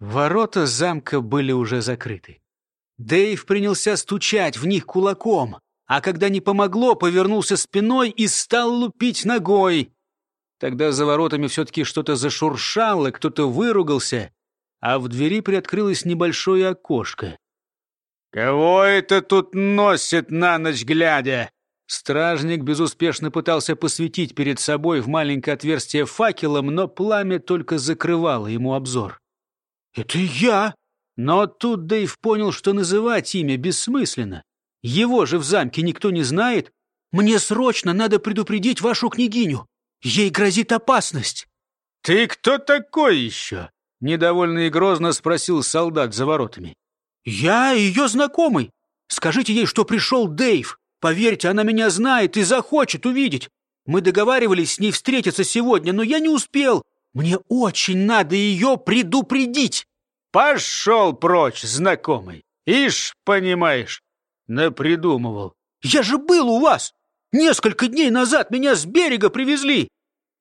Ворота замка были уже закрыты. Дэйв принялся стучать в них кулаком, а когда не помогло, повернулся спиной и стал лупить ногой. Тогда за воротами все-таки что-то зашуршало, кто-то выругался, а в двери приоткрылось небольшое окошко. «Кого это тут носит на ночь глядя?» Стражник безуспешно пытался посветить перед собой в маленькое отверстие факелом, но пламя только закрывало ему обзор. «Это я!» Но тут Дэйв понял, что называть имя бессмысленно. Его же в замке никто не знает. Мне срочно надо предупредить вашу княгиню. Ей грозит опасность. «Ты кто такой еще?» — недовольно и грозно спросил солдат за воротами. «Я ее знакомый. Скажите ей, что пришел Дэйв. Поверьте, она меня знает и захочет увидеть. Мы договаривались с ней встретиться сегодня, но я не успел. Мне очень надо ее предупредить. Пошел прочь, знакомый. Ишь, понимаешь, напридумывал. Я же был у вас. Несколько дней назад меня с берега привезли.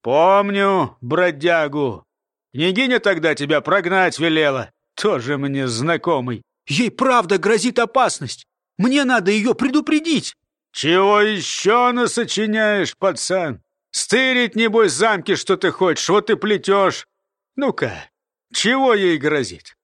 Помню, бродягу. Княгиня тогда тебя прогнать велела. Тоже мне знакомый. Ей правда грозит опасность. Мне надо ее предупредить. Чего еще насочиняешь, пацан? Стырить, небось, замки, что ты хочешь, вот и плетешь. Ну-ка, чего ей грозит?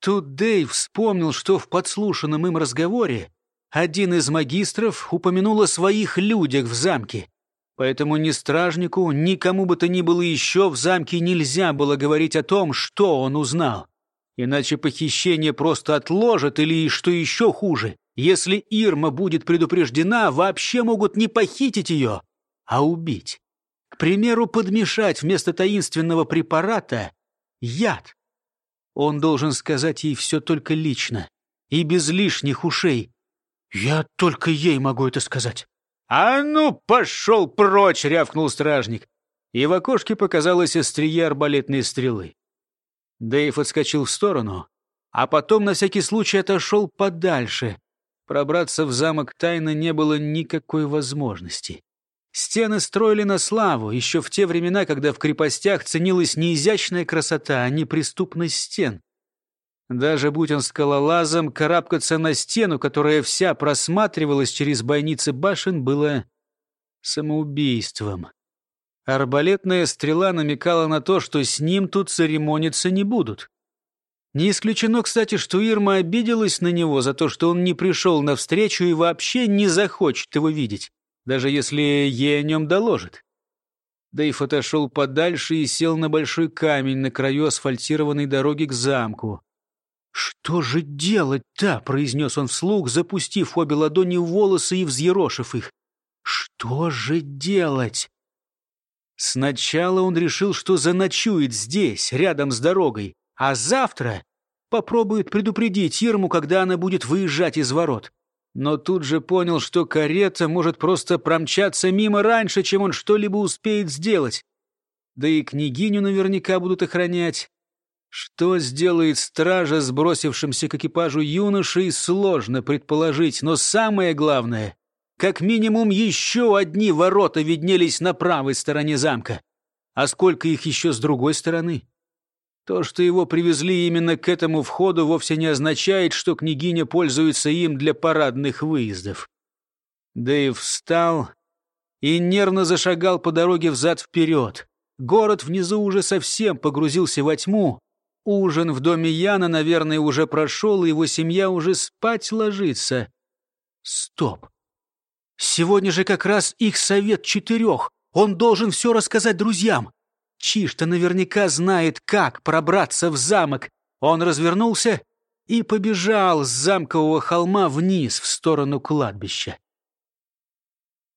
Тут Дэйв вспомнил, что в подслушанном им разговоре один из магистров упомянул о своих людях в замке. Поэтому ни стражнику, ни кому бы то ни было еще в замке нельзя было говорить о том, что он узнал. Иначе похищение просто отложат или, что еще хуже, если Ирма будет предупреждена, вообще могут не похитить ее, а убить. К примеру, подмешать вместо таинственного препарата яд. Он должен сказать ей все только лично и без лишних ушей. Я только ей могу это сказать. «А ну, пошел прочь!» — рявкнул стражник. И в окошке показалось острие арбалетной стрелы. Дэйв отскочил в сторону, а потом на всякий случай отошел подальше. Пробраться в замок тайно не было никакой возможности. Стены строили на славу, еще в те времена, когда в крепостях ценилась не изящная красота, а неприступность стен. Даже будь он скалолазом, карабкаться на стену, которая вся просматривалась через бойницы башен, было самоубийством. Арбалетная стрела намекала на то, что с ним тут церемониться не будут. Не исключено, кстати, что Ирма обиделась на него за то, что он не пришел навстречу и вообще не захочет его видеть даже если ей о нем доложит. Дэйв отошел подальше и сел на большой камень на краю асфальтированной дороги к замку. «Что же делать-то?» — произнес он вслух, запустив обе ладони в волосы и взъерошив их. «Что же делать?» Сначала он решил, что заночует здесь, рядом с дорогой, а завтра попробует предупредить Ирму, когда она будет выезжать из ворот но тут же понял, что карета может просто промчаться мимо раньше, чем он что-либо успеет сделать. Да и княгиню наверняка будут охранять. Что сделает стража, сбросившимся к экипажу юношей, сложно предположить, но самое главное, как минимум еще одни ворота виднелись на правой стороне замка. А сколько их еще с другой стороны? То, что его привезли именно к этому входу, вовсе не означает, что княгиня пользуется им для парадных выездов. Дэйв встал и нервно зашагал по дороге взад-вперед. Город внизу уже совсем погрузился во тьму. Ужин в доме Яна, наверное, уже прошел, и его семья уже спать ложится. Стоп. Сегодня же как раз их совет четырех. Он должен все рассказать друзьям. Чишта наверняка знает, как пробраться в замок. Он развернулся и побежал с замкового холма вниз в сторону кладбища.